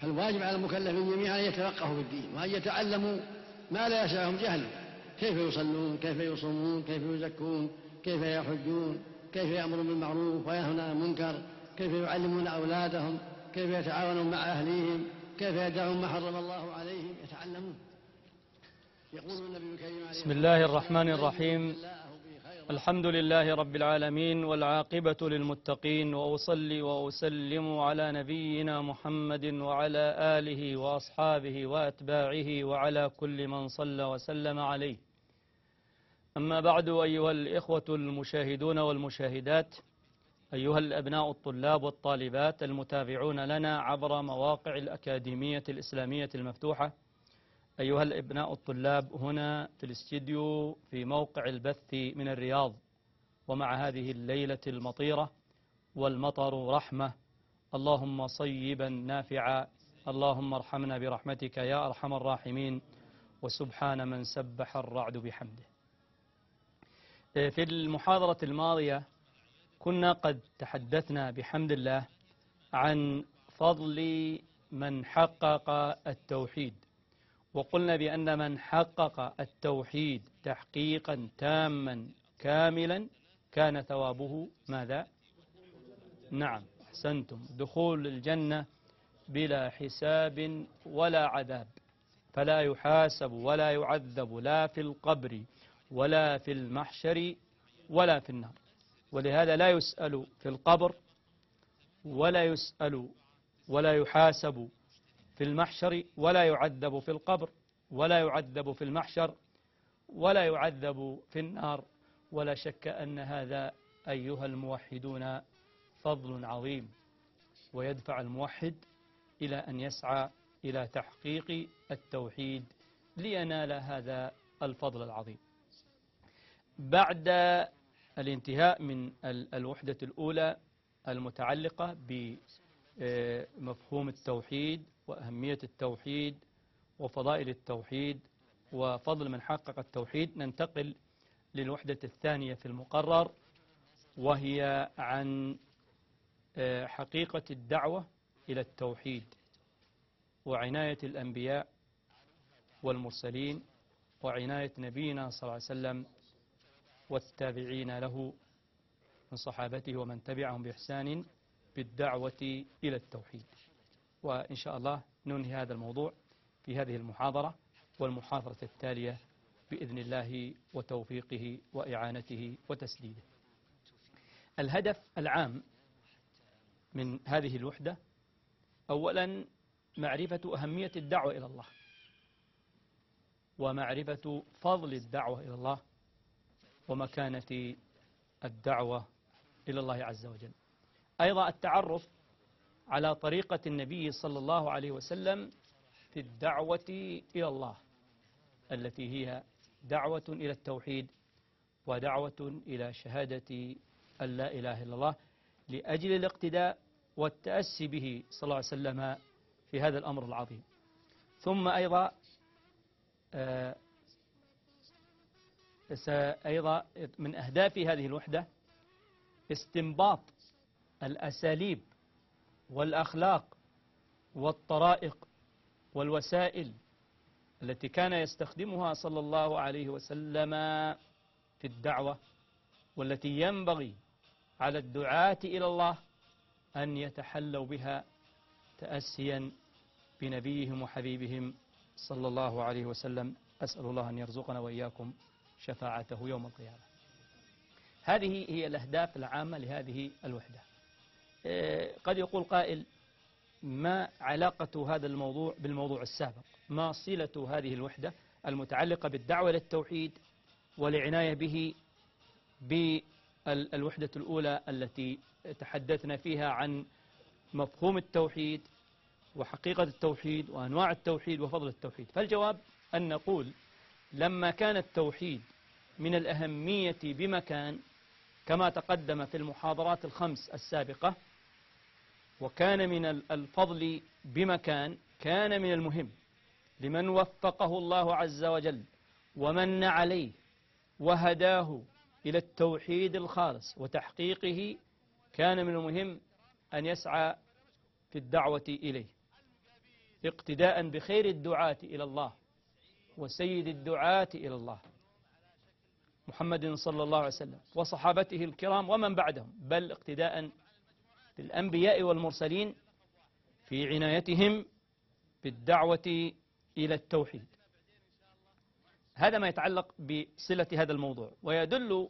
فالواجب على المكلفين جميعا أن يتفقهوا في الدين وأن يتعلموا ما لا يسعهم جهله كيف يصلون؟ كيف يصومون؟ كيف يزكون؟ كيف يحجون؟ كيف يأمرون بالمعروف وينهون عن المنكر؟ كيف يعلمون أولادهم؟ كيف يتعاونون مع أهليهم؟ كيف يدعون ما حرم الله عليهم؟ يتعلمون. يقول النبي الكريم بسم الله الرحمن الرحيم. الحمد لله رب العالمين والعاقبة للمتقين وأصلي وأسلم على نبينا محمد وعلى آله وأصحابه وأتباعه وعلى كل من صلى وسلم عليه. أما بعد أيها الإخوة المشاهدون والمشاهدات أيها الأبناء الطلاب والطالبات المتابعون لنا عبر مواقع الأكاديمية الإسلامية المفتوحة أيها الأبناء الطلاب هنا في الاستديو في موقع البث من الرياض ومع هذه الليلة المطيرة والمطر رحمة. اللهم صيبا نافعا. اللهم ارحمنا برحمتك يا أرحم الراحمين. وسبحان من سبح الرعد بحمده. في المحاضرة الماضية كنا قد تحدثنا بحمد الله عن فضل من حقق التوحيد. وقلنا بأن من حقق التوحيد تحقيقا تاما كاملا كان ثوابه ماذا؟ نعم أحسنتم. دخول الجنة بلا حساب ولا عذاب فلا يحاسب ولا يعذب لا في القبر ولا في المحشر ولا في النار. ولهذا لا يسأل في القبر ولا يسأل ولا يحاسب في المحشر ولا يعذب في القبر ولا يعذب في المحشر ولا يعذب في النار. ولا شك أن هذا أيها الموحدون فضل عظيم ويدفع الموحد إلى أن يسعى إلى تحقيق التوحيد لينال هذا الفضل العظيم. بعد الانتهاء من الوحدة الأولى المتعلقة بمفهوم التوحيد وأهمية التوحيد وفضائل التوحيد وفضل من حقق التوحيد ننتقل للوحدة الثانية في المقرر وهي عن حقيقة الدعوة إلى التوحيد وعناية الأنبياء والمرسلين وعناية نبينا صلى الله عليه وسلم والتابعين له من صحابته ومن تبعهم بإحسان بالدعوة إلى التوحيد. وإن شاء الله ننهي هذا الموضوع في هذه المحاضرة والمحاضرة التالية بإذن الله وتوفيقه وإعانته وتسديده. الهدف العام من هذه الوحدة أولا معرفة أهمية الدعوة إلى الله ومعرفة فضل الدعوة إلى الله ومكانة الدعوة إلى الله عز وجل. أيضا التعرف على طريقة النبي صلى الله عليه وسلم في الدعوة إلى الله التي هي دعوة إلى التوحيد ودعوة إلى شهادة أن لا إله إلا الله لأجل الاقتداء والتأسي به صلى الله عليه وسلم في هذا الأمر العظيم. ثم أيضا آه، أيضا من أهداف هذه الوحدة استنباط الأساليب والأخلاق والطرائق والوسائل التي كان يستخدمها صلى الله عليه وسلم في الدعوة والتي ينبغي على الدعاة إلى الله أن يتحلوا بها تأسيا بنبيهم وحبيبهم صلى الله عليه وسلم. أسأل الله أن يرزقنا وإياكم شفاعته يوم القيامة. هذه هي الأهداف العامة لهذه الوحدة. قد يقول قائل ما علاقة هذا الموضوع بالموضوع السابق؟ ما صلة هذه الوحدة المتعلقة بالدعوة للتوحيد والعناية به بالوحدة الأولى التي تحدثنا فيها عن مفهوم التوحيد وحقيقة التوحيد وأنواع التوحيد وفضل التوحيد؟ فالجواب أن نقول لما كان التوحيد من الأهمية بمكان كما تقدم في المحاضرات الخمس السابقة وكان من الفضل بمكان كان من المهم لمن وفقه الله عز وجل ومن عليه وهداه إلى التوحيد الخالص وتحقيقه كان من المهم أن يسعى في الدعوة إليه. اقتداء بخير الدعاة إلى الله وسيد الدعاة إلى الله. محمد صلى الله عليه وسلم وصحابته الكرام ومن بعدهم بل اقتداء بالأنبياء والمرسلين في عنايتهم بالدعوة إلى التوحيد. هذا ما يتعلق بصلة هذا الموضوع ويدل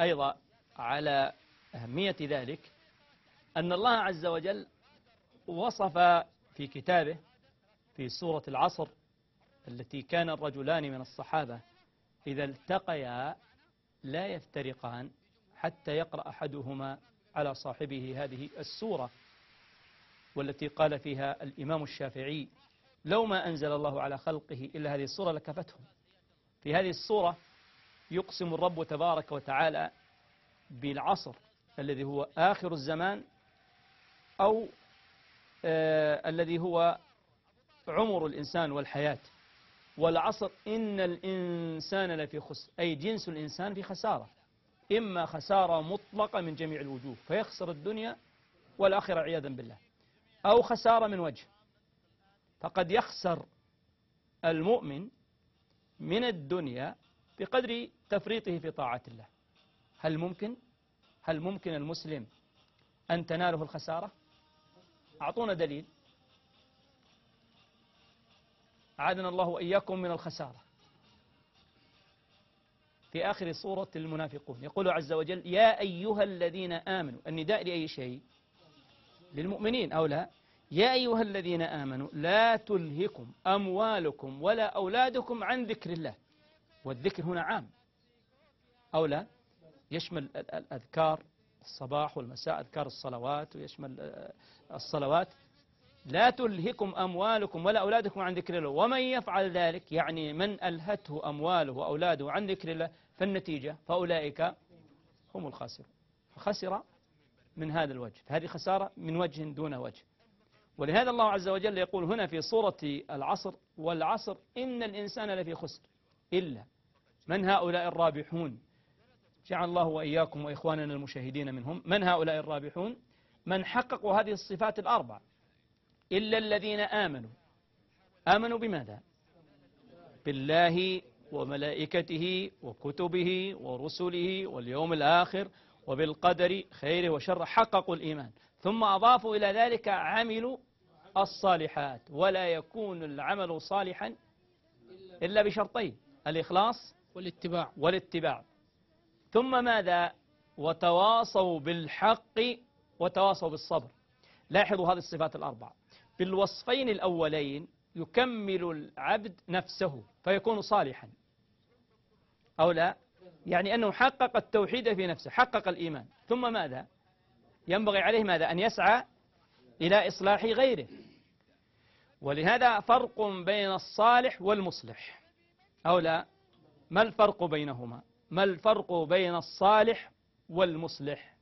أيضا على أهمية ذلك أن الله عز وجل وصف في كتابه في سورة العصر التي كان الرجلان من الصحابة إذا التقيا لا يفترقان حتى يقرأ أحدهما على صاحبه هذه السورة والتي قال فيها الإمام الشافعي لو ما أنزل الله على خلقه إلا هذه السورة لكفتهم. في هذه السورة يقسم الرب تبارك وتعالى بالعصر الذي هو آخر الزمان أو آه الذي هو عمر الإنسان والحياة. والعصر إن الإنسان لفي خسر أي جنس الإنسان في خسارة. إما خسارة مطلقة من جميع الوجوه فيخسر الدنيا والآخرة عياذا بالله. أو خسارة من وجه فقد يخسر المؤمن من الدنيا بقدر تفريطه في طاعة الله. هل ممكن؟ هل ممكن المسلم أن تناله الخسارة؟ أعطونا دليل. أعاذنا الله وإياكم من الخسارة. في آخر سورة المنافقون. يقول عز وجل يا أيها الذين آمنوا النداء لأي شيء؟ للمؤمنين أو لا؟ يا أيها الذين آمنوا لا تلهكم أموالكم ولا أولادكم عن ذكر الله. والذكر هنا عام. أو لا؟ يشمل الأذكار الصباح والمساء أذكار الصلوات ويشمل الصلوات. لا تلهكم أموالكم ولا أولادكم عن ذكر الله. ومن يفعل ذلك يعني من ألهته أمواله وأولاده عن ذكر الله فالنتيجة فأولئك هم الخاسرون. فخسر من هذا الوجه هذه خسارة من وجه دون وجه. ولهذا الله عز وجل يقول هنا في صورة العصر والعصر إن الإنسان لفي خسر إلا من هؤلاء الرابحون. جعل الله وإياكم وإخواننا المشاهدين منهم. من هؤلاء الرابحون؟ من حققوا هذه الصفات الأربع. إلا الذين آمنوا. آمنوا بماذا؟ بالله وملائكته وكتبه ورسله واليوم الآخر وبالقدر خيره وشره حققوا الإيمان. ثم أضافوا إلى ذلك عملوا الصالحات ولا يكون العمل صالحا إلا بشرطين الإخلاص والاتباع. والاتباع. ثم ماذا؟ وتواصوا بالحق وتواصوا بالصبر. لاحظوا هذه الصفات الأربعة. بالوصفين الأولين يكمل العبد نفسه فيكون صالحا. أو لا؟ يعني أنه حقق التوحيد في نفسه حقق الإيمان. ثم ماذا؟ ينبغي عليه ماذا؟ أن يسعى إلى إصلاح غيره. ولهذا فرق بين الصالح والمصلح. أو لا؟ ما الفرق بينهما؟ ما الفرق بين الصالح والمصلح؟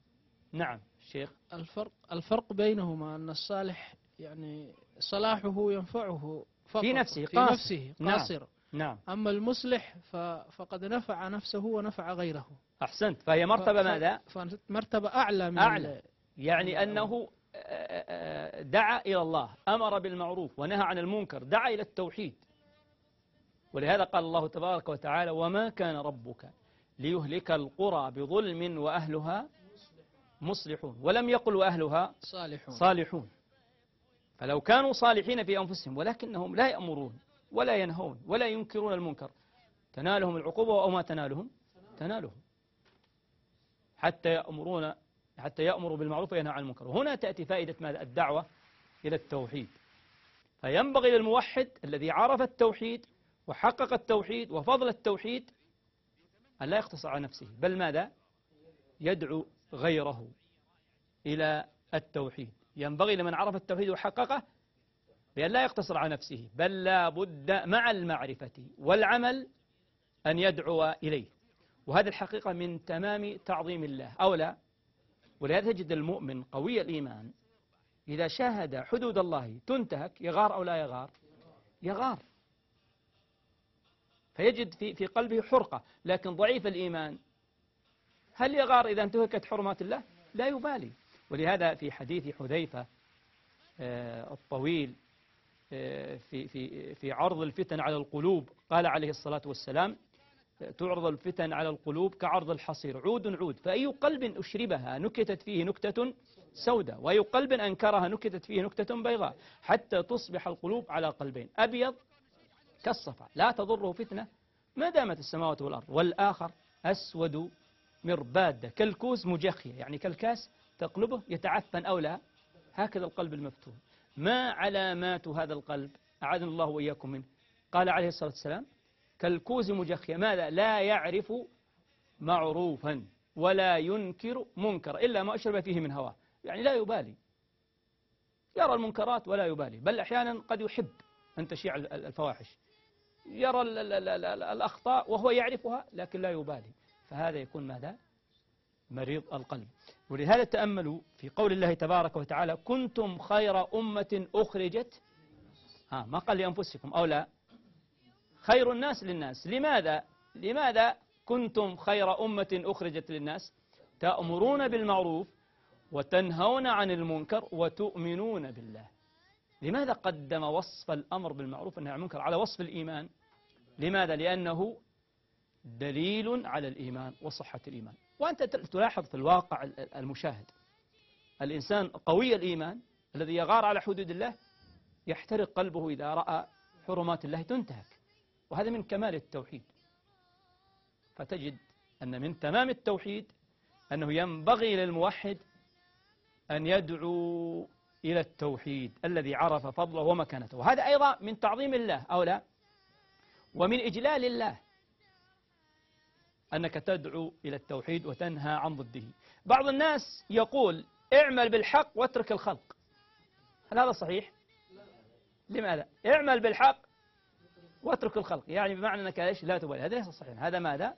نعم شيخ. الفرق الفرق بينهما أن الصالح يعني صلاحه ينفعه فقط. في نفسه في قاصر. نفسه نعم. قاصر. نعم أما المصلح فقد نفع نفسه ونفع غيره. أحسنت. فهي مرتبة ماذا؟ فمرتبة أعلى من أعلى. يعني أنه دعا إلى الله أمر بالمعروف ونهى عن المنكر دعا إلى التوحيد. ولهذا قال الله تبارك وتعالى وما كان ربك ليهلك القرى بظلم وأهلها مصلحون ولم يقل وأهلها صالحون. صالحون. فلو كانوا صالحين في أنفسهم ولكنهم لا يأمرون. ولا ينهون ولا ينكرون المنكر. تنالهم العقوبة أو ما تنالهم؟ تنالهم. حتى يأمرون حتى يأمروا بالمعروف وينهى عن المنكر. وهنا تأتي فائدة ماذا؟ الدعوة إلى التوحيد. فينبغي للموحد الذي عرف التوحيد وحقق التوحيد وفضل التوحيد أن لا يقتصر على نفسه بل ماذا؟ يدعو غيره إلى التوحيد. ينبغي لمن عرف التوحيد وحققه بأن لا يقتصر على نفسه بل لا بد مع المعرفة والعمل أن يدعو إليه. وهذه الحقيقة من تمام تعظيم الله. أو لا ولهذا تجد المؤمن قوي الإيمان. إذا شاهد حدود الله تنتهك يغار أو لا يغار؟ يغار. فيجد في في قلبه حرقة. لكن ضعيف الإيمان هل يغار إذا انتهكت حرمات الله؟ لا يبالي. ولهذا في حديث حذيفة آه، الطويل في في في عرض الفتن على القلوب. قال عليه الصلاة والسلام تعرض الفتن على القلوب كعرض الحصير. عود عود. فأي قلب أشربها نكتت فيه نكتة سوداء وأي قلب أنكرها نكتت فيه نكتة بيضاء حتى تصبح القلوب على قلبين. أبيض كالصفا. لا تضره فتنة ما دامت السماوات والأرض. والآخر أسود مربادة كالكوز مجخية. يعني كالكاس تقلبه يتعفن أو لا. هكذا القلب المفتون. ما علامات هذا القلب أعاذنا الله وإياكم منه. قال عليه الصلاة والسلام كالكوز مجخية. ماذا؟ لا يعرف معروفا ولا ينكر منكر إلا ما أشرب فيه من هواه. يعني لا يبالي. يرى المنكرات ولا يبالي. بل أحيانا قد يحب أن تشيع الفواحش. يرى الأخطاء وهو يعرفها لكن لا يبالي. فهذا يكون ماذا؟ مريض القلب. ولهذا تأملوا في قول الله تبارك وتعالى كنتم خير أمة أخرجت ها ما قال لأنفسكم أو لا. خير الناس للناس. لماذا؟ لماذا كنتم خير أمة أخرجت للناس؟ تأمرون بالمعروف وتنهون عن المنكر وتؤمنون بالله. لماذا قدم وصف الأمر بالمعروف والنهي عن المنكر على وصف الإيمان؟ لماذا؟ لأنه دليل على الإيمان وصحة الإيمان. وأنت تلاحظ في الواقع المشاهد الإنسان قوي الإيمان الذي يغار على حدود الله يحترق قلبه إذا رأى حرمات الله تنتهك. وهذا من كمال التوحيد. فتجد أن من تمام التوحيد أنه ينبغي للموحد أن يدعو إلى التوحيد الذي عرف فضله ومكانته. وهذا أيضا من تعظيم الله أو لا؟ ومن إجلال الله. أنك تدعو إلى التوحيد وتنهى عن ضده. بعض الناس يقول اعمل بالحق واترك الخلق. هل هذا صحيح؟ لماذا؟ اعمل بالحق واترك الخلق. يعني بمعنى أنك إيش؟ لا تبالي. هذا ليس صحيح هذا ماذا؟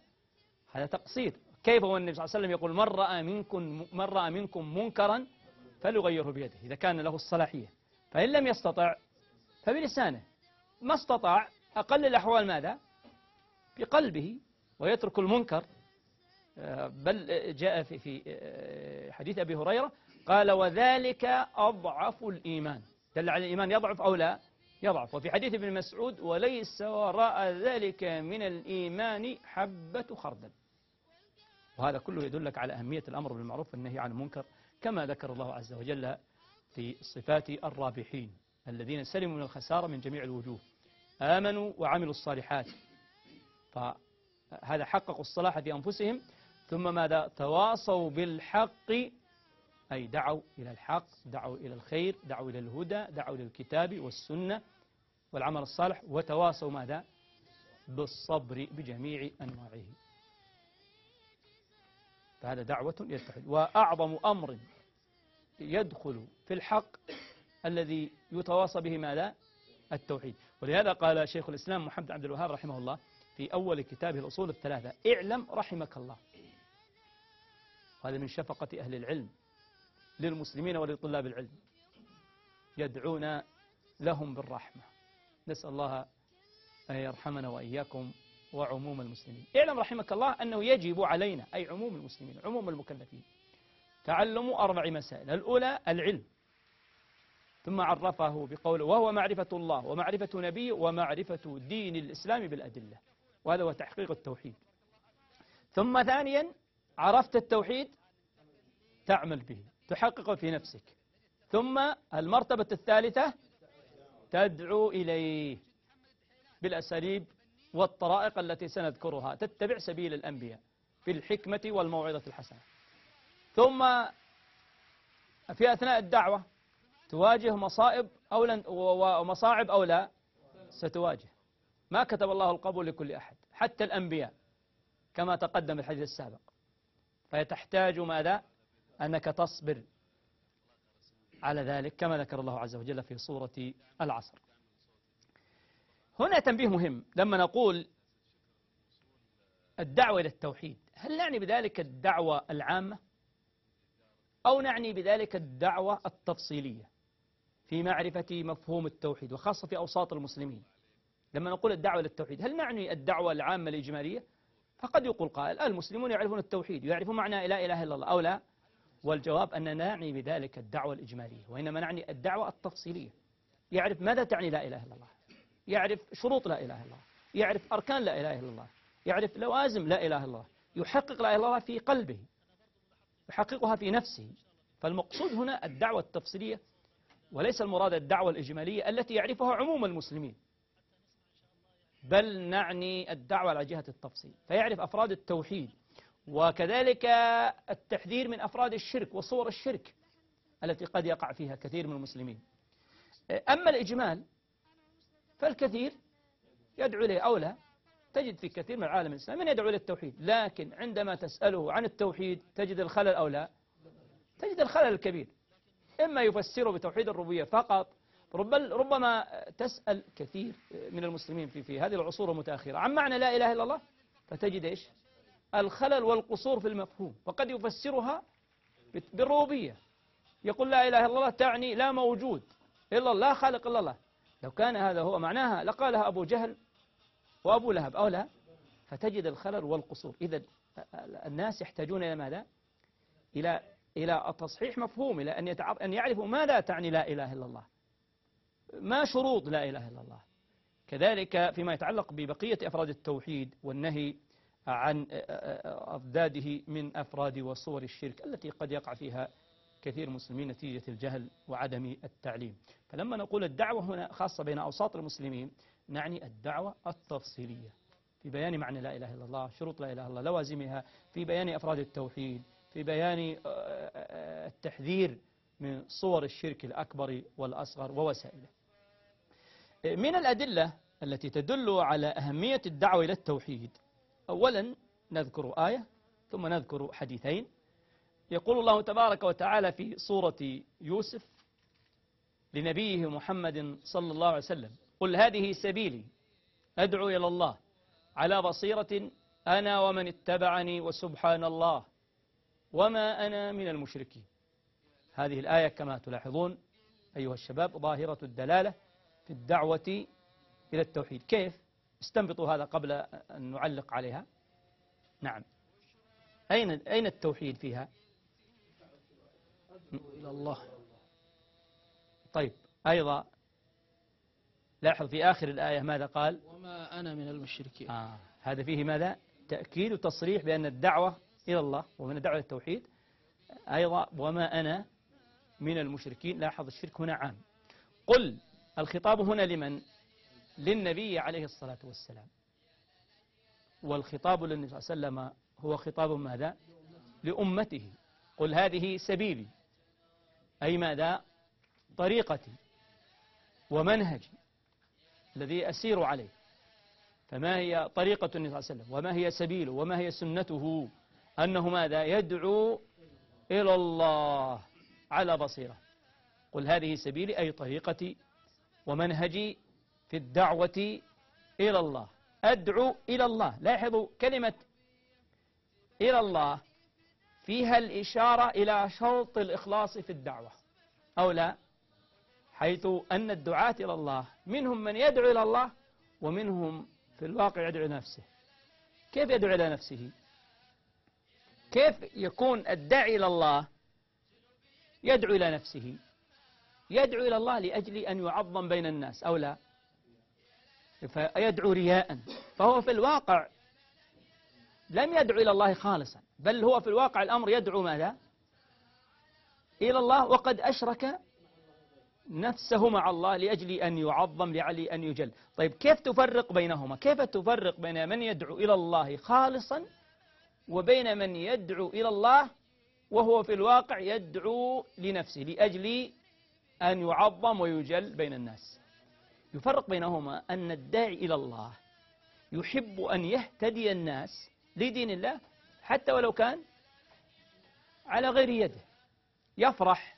هذا تقصير. كيف هو النبي صلى الله عليه وسلم يقول من رأى منكم, من رأى منكم منكرا فليغيره بيده. إذا كان له الصلاحية. فإن لم يستطع فبلسانه. ما استطاع أقل الأحوال ماذا؟ بقلبه. ويترك المنكر. آه، بل جاء في في آه، حديث أبي هريرة قال وذلك أضعف الإيمان. دل على الإيمان يضعف أو لا؟ يضعف. وفي حديث ابن مسعود وليس وراء ذلك من الإيمان حبة خردل. وهذا كله يدلك على أهمية الأمر بالمعروف والنهي عن المنكر كما ذكر الله عز وجل في صفات الرابحين الذين سلموا من الخسارة من جميع الوجوه. آمنوا وعملوا الصالحات. فهذا حققوا الصلاح في أنفسهم ثم ماذا؟ تواصوا بالحق أي دعوا إلى الحق دعوا إلى الخير دعوا إلى الهدى دعوا إلى الكتاب والسنة والعمل الصالح وتواصوا ماذا؟ بالصبر بجميع أنواعه. فهذا دعوة التوحيد وأعظم أمر يدخل في الحق الذي يتواصى به ماذا؟ التوحيد. ولهذا قال شيخ الإسلام محمد عبد الوهاب رحمه الله في أول كتابه الأصول الثلاثة. اعلم رحمك الله. وهذا من شفقة أهل العلم للمسلمين ولطلاب العلم. يدعون لهم بالرحمة. نسأل الله أن يرحمنا وإياكم وعموم المسلمين. اعلم رحمك الله أنه يجب علينا أي عموم المسلمين عموم المكلفين تعلم أربع مسائل. الأولى العلم. ثم عرفه بقوله وهو معرفة الله ومعرفة نبيه ومعرفة دين الإسلام بالأدلة. وهذا هو تحقيق التوحيد. ثم ثانيا عرفت التوحيد تعمل به تحققه في نفسك. ثم المرتبة الثالثة تدعو إليه بالأساليب والطرائق التي سنذكرها. تتبع سبيل الأنبياء في الحكمة والموعظة الحسنة. ثم في أثناء الدعوة تواجه مصائب أو لن ومصاعب أو لا ستواجه. ما كتب الله القبول لكل أحد حتى الأنبياء كما تقدم الحديث السابق. فيتحتاج ماذا؟ أنك تصبر على ذلك كما ذكر الله عز وجل في سورة العصر. هنا تنبيه مهم. لما نقول الدعوة إلى التوحيد هل نعني بذلك الدعوة العامة؟ أو نعني بذلك الدعوة التفصيلية في معرفة مفهوم التوحيد وخاصة في أوساط المسلمين. لما نقول الدعوة إلى التوحيد هل نعني الدعوة العامة الإجمالية؟ فقد يقول قائل المسلمون يعرفون التوحيد يعرفون معنى لا إله إلا الله أو لا والجواب أننا نعني بذلك الدعوة الإجمالية وإنما نعني الدعوة التفصيلية. يعرف ماذا تعني لا إله إلا الله يعرف شروط لا إله إلا الله يعرف أركان لا إله إلا الله يعرف لوازم لا إله إلا الله يحقق لا إله إلا الله في قلبه يحققها في نفسه. فالمقصود هنا الدعوة التفصيلية وليس المراد الدعوة الإجمالية التي يعرفها عموم المسلمين. بل نعني الدعوة على جهة التفصيل. فيعرف أفراد التوحيد وكذلك التحذير من أفراد الشرك وصور الشرك التي قد يقع فيها كثير من المسلمين. أما الإجمال فالكثير يدعو إليه أو لا تجد في كثير من العالم الإسلامي من يدعو إلى التوحيد. لكن عندما تسأله عن التوحيد تجد الخلل أو لا؟ تجد الخلل الكبير. إما يفسره بتوحيد الربوبية فقط ربما تسأل كثير من المسلمين في في هذه العصور المتأخرة عن معنى لا إله إلا الله فتجد إيش؟ الخلل والقصور في المفهوم وقد يفسرها بالربوبية. يقول لا إله إلا الله تعني لا موجود إلا الله خالق إلا الله. لو كان هذا هو معناها لقالها أبو جهل وأبو لهب أو لا؟ فتجد الخلل والقصور. إذا الناس يحتاجون إلى ماذا؟ إلى إلى تصحيح مفهوم إلى أن أن يعرفوا ماذا تعني لا إله إلا الله. ما شروط لا إله إلا الله. كذلك فيما يتعلق ببقية أفراد التوحيد والنهي عن أضداده من أفراد وصور الشرك التي قد يقع فيها كثير المسلمين نتيجة الجهل وعدم التعليم. فلما نقول الدعوة هنا خاصة بين أوساط المسلمين نعني الدعوة التفصيلية في بيان معنى لا إله إلا الله شروط لا إله إلا الله لوازمها في بيان أفراد التوحيد في بيان التحذير من صور الشرك الأكبر والأصغر ووسائله. من الأدلة التي تدل على أهمية الدعوة إلى التوحيد. أولا نذكر آية ثم نذكر حديثين. يقول الله تبارك وتعالى في سورة يوسف لنبيه محمد صلى الله عليه وسلم قل هذه سبيلي أدعو إلى الله على بصيرة أنا ومن اتبعني وسبحان الله وما أنا من المشركين. هذه الآية كما تلاحظون أيها الشباب ظاهرة الدلالة في الدعوة إلى التوحيد. كيف؟ استنبطوا هذا قبل أن نعلق عليها. نعم. أين أين التوحيد فيها؟ إلى الله. طيب أيضا لاحظ في آخر الآية ماذا قال؟ وما أنا من المشركين. آه هذا فيه ماذا؟ تأكيد وتصريح بأن الدعوة إلى الله ومن الدعوة للتوحيد أيضا وما أنا من المشركين. لاحظ الشرك هنا عام. قل الخطاب هنا لمن؟ للنبي عليه الصلاة والسلام. والخطاب للنبي صلى الله عليه وسلم هو خطاب ماذا؟ لأمته. قل هذه سبيلي. أي ماذا؟ طريقتي. ومنهجي. الذي أسير عليه. فما هي طريقة النبي صلى الله عليه وسلم؟ وما هي سبيله؟ وما هي سنته؟ أنه ماذا؟ يدعو إلى الله على بصيرة. قل هذه سبيلي أي طريقتي ومنهجي في الدعوة إلى الله. أدعو إلى الله. لاحظوا كلمة إلى الله فيها الإشارة إلى شرط الإخلاص في الدعوة. أو لا؟ حيث أن الدعاة إلى الله منهم من يدعو إلى الله ومنهم في الواقع يدعو نفسه. كيف يدعو إلى نفسه؟ كيف يكون الداعي إلى الله يدعو إلى نفسه؟ يدعو إلى الله لأجل أن يعظم بين الناس أو لا؟ فيدعو رياء. فهو في الواقع لم يدعو إلى الله خالصا بل هو في الواقع الأمر يدعو ماذا؟ إلى الله وقد أشرك نفسه مع الله لأجل أن يعظم لعلي أن يجل. طيب كيف تفرق بينهما؟ كيف تفرق بين من يدعو إلى الله خالصا وبين من يدعو إلى الله وهو في الواقع يدعو لنفسه لأجل أن يعظم ويجل بين الناس. يفرق بينهما أن الداعي إلى الله يحب أن يهتدي الناس لدين الله حتى ولو كان على غير يده. يفرح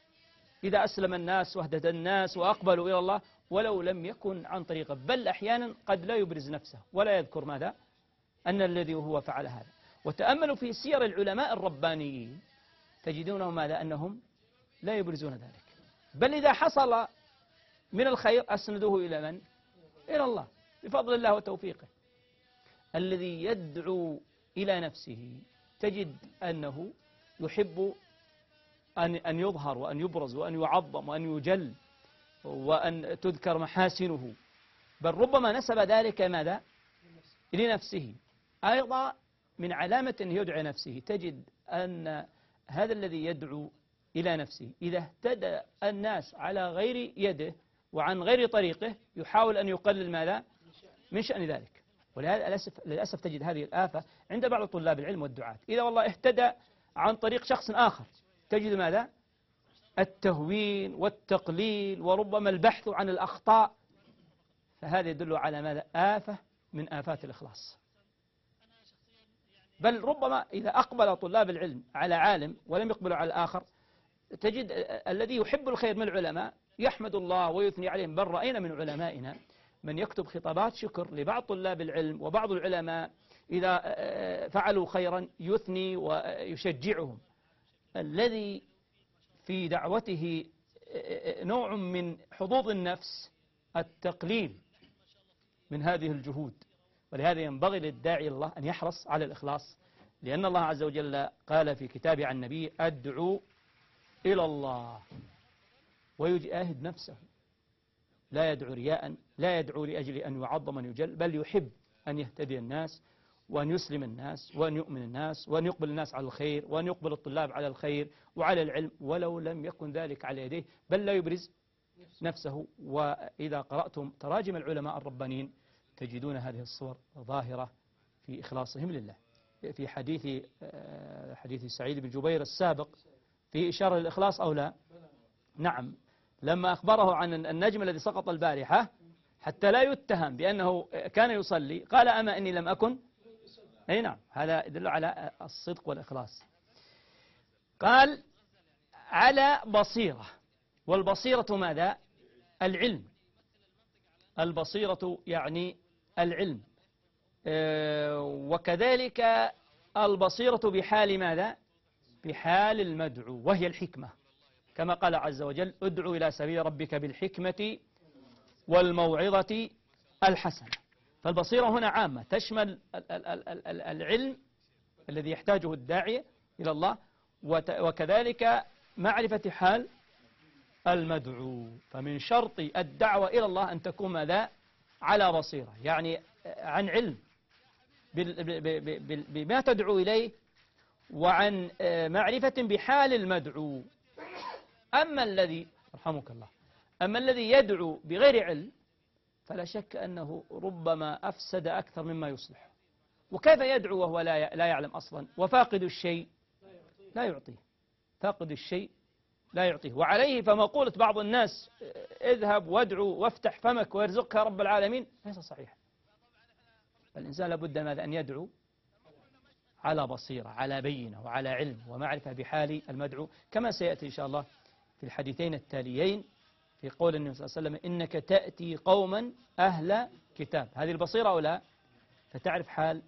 إذا أسلم الناس واهتدى الناس وأقبلوا إلى الله ولو لم يكن عن طريقه. بل أحيانا قد لا يبرز نفسه ولا يذكر ماذا؟ أن الذي هو فعل هذا. وتأملوا في سير العلماء الربانيين تجدونهم ماذا؟ أنهم لا يبرزون ذلك. بل إذا حصل من الخير أسندوه إلى من؟ إلى الله بفضل الله وتوفيقه. الذي يدعو إلى نفسه تجد أنه يحب أن أن يظهر وأن يبرز وأن يعظم وأن يجل وأن تذكر محاسنه. بل ربما نسب ذلك ماذا؟ لنفسه. أيضا من علامة أنه يدعي نفسه تجد أن هذا الذي يدعو إلى نفسه. إذا اهتدى الناس على غير يده وعن غير طريقه يحاول أن يقلل ماذا؟ من شأن ذلك. ولهذا للأسف, للأسف تجد هذه الآفة عند بعض طلاب العلم والدعاة. إذا والله اهتدى عن طريق شخص آخر تجد ماذا؟ التهوين والتقليل وربما البحث عن الأخطاء. فهذا يدل على ماذا؟ آفة من آفات الإخلاص. بل ربما إذا أقبل طلاب العلم على عالم ولم يقبلوا على الآخر تجد الذي يحب الخير من العلماء يحمد الله ويثني عليهم. بل رأينا من علمائنا من يكتب خطابات شكر لبعض طلاب العلم وبعض العلماء إذا فعلوا خيرا يثني ويشجعهم. الذي في دعوته نوع من حظوظ النفس التقليل من هذه الجهود. ولهذا ينبغي للداعي الله أن يحرص على الإخلاص لأن الله عز وجل قال في كتابه عن النبي أدعو إلى الله. ويجاهد نفسه. لا يدعو رياء لا يدعو لأجل أن يعظم من يجل بل يحب أن يهتدي الناس وأن يسلم الناس وأن يؤمن الناس وأن يقبل الناس على الخير وأن يقبل الطلاب على الخير وعلى العلم ولو لم يكن ذلك على يديه بل لا يبرز نفسه. وإذا قرأتم تراجم العلماء الربانيين تجدون هذه الصور ظاهرة في إخلاصهم لله. في حديث آه، حديث سعيد بن جبير السابق في إشارة للإخلاص أو لا؟ نعم. لما أخبره عن النجم الذي سقط البارحة حتى لا يتهم بأنه كان يصلي قال أما إني لم أكن؟ أي نعم. هذا يدل على الصدق والإخلاص. قال على بصيرة. والبصيرة ماذا؟ العلم. البصيرة يعني العلم. آه، وكذلك البصيرة بحال ماذا؟ بحال المدعو وهي الحكمة. كما قال عز وجل ادعو إلى سبيل ربك بالحكمة والموعظة الحسنة. فالبصيرة هنا عامة تشمل العلم الذي يحتاجه الداعية إلى الله وكذلك معرفة حال المدعو. فمن شرط الدعوة إلى الله أن تكون ماذا؟ على بصيرة. يعني عن علم. بما تدعو إليه وعن معرفة بحال المدعو. أما الذي رحمك الله أما الذي يدعو بغير علم فلا شك أنه ربما أفسد أكثر مما يصلح. وكيف يدعو وهو لا يعلم أصلا؟ وفاقد الشيء لا يعطيه. فاقد الشيء لا يعطيه. وعليه فمقولة بعض الناس اذهب وادعو وافتح فمك ويرزقك رب العالمين. ليس صحيح. الإنسان لابد ماذا؟ أن يدعو على بصيرة على بينة وعلى علم ومعرفة بحال المدعو كما سيأتي إن شاء الله في الحديثين التاليين في قول النبي صلى الله عليه وسلم إنك تأتي قوما أهل كتاب. هذه البصيرة أو لا؟ فتعرف حال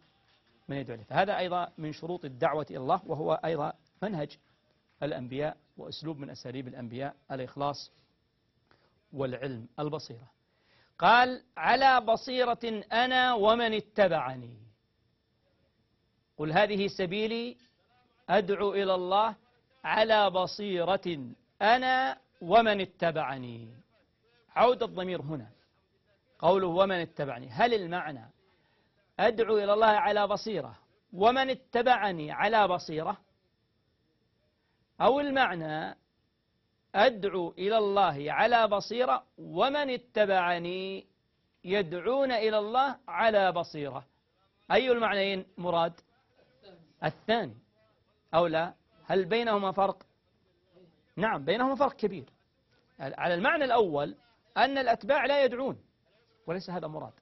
من يدعو إليه. فهذا أيضا من شروط الدعوة إلى الله وهو أيضا منهج الأنبياء وأسلوب من أساليب الأنبياء الإخلاص والعلم البصيرة. قال على بصيرة أنا ومن اتبعني. قل هذه سبيلي أدعو إلى الله على بصيرة أنا ومن اتبعني. عود الضمير هنا. قوله ومن اتبعني. هل المعنى أدعو إلى الله على بصيرة ومن اتبعني على بصيرة؟ أو المعنى أدعو إلى الله على بصيرة ومن اتبعني يدعون إلى الله على بصيرة. أي المعنيين؟ مراد الثاني أو لا هل بينهما فرق؟ نعم بينهما فرق كبير. على المعنى الأول أن الأتباع لا يدعون وليس هذا مراد